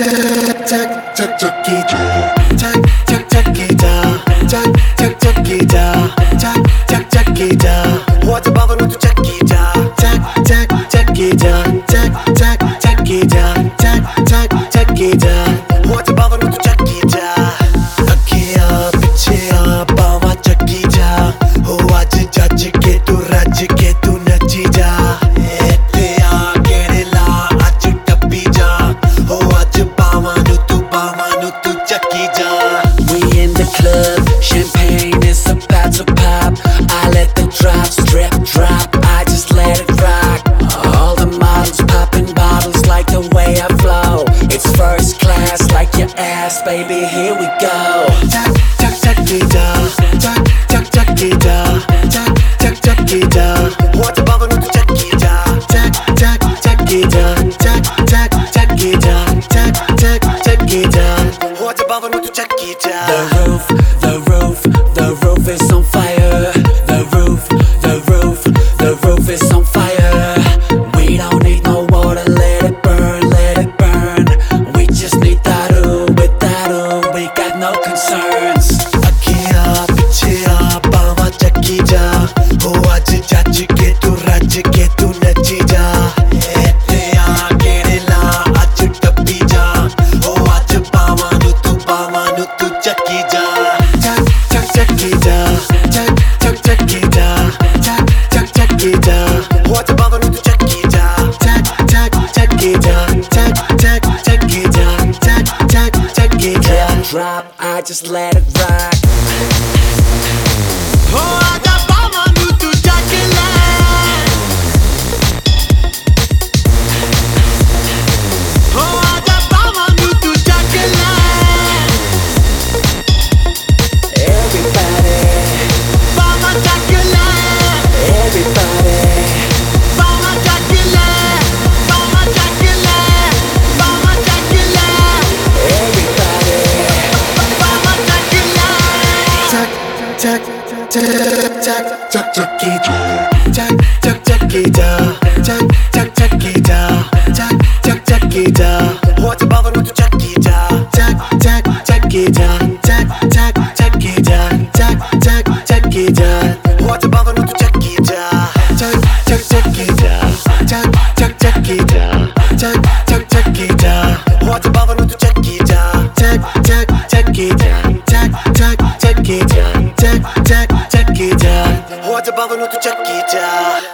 착착착착착착기자 착착착착기자 착착착착기자 we in the club. Champagne is about to pop. I let the drops drip, drop. I just let it rock. All the models popping bottles like the way I flow. It's first class, like your ass, baby. Here we go. Tuck, tuck, tuck, tuck, tuck, tuck, tuck, tuck, tuck, tuck, Drop, I just let it rock. Oh, हो 착 착착 착착 기자 착착착 기자 착착착 기자 착착착 기자 호화지방을 모두 착 기자 착착착 기자 착착착 기자 착착착 기자 호화지방을 모두 착 기자 착착착 기자 착착착 기자 착착착 기자 호화지방을 모두 착 기자 착착착 기자 착착착 기자 Acaba bunu tüccar giyeceğim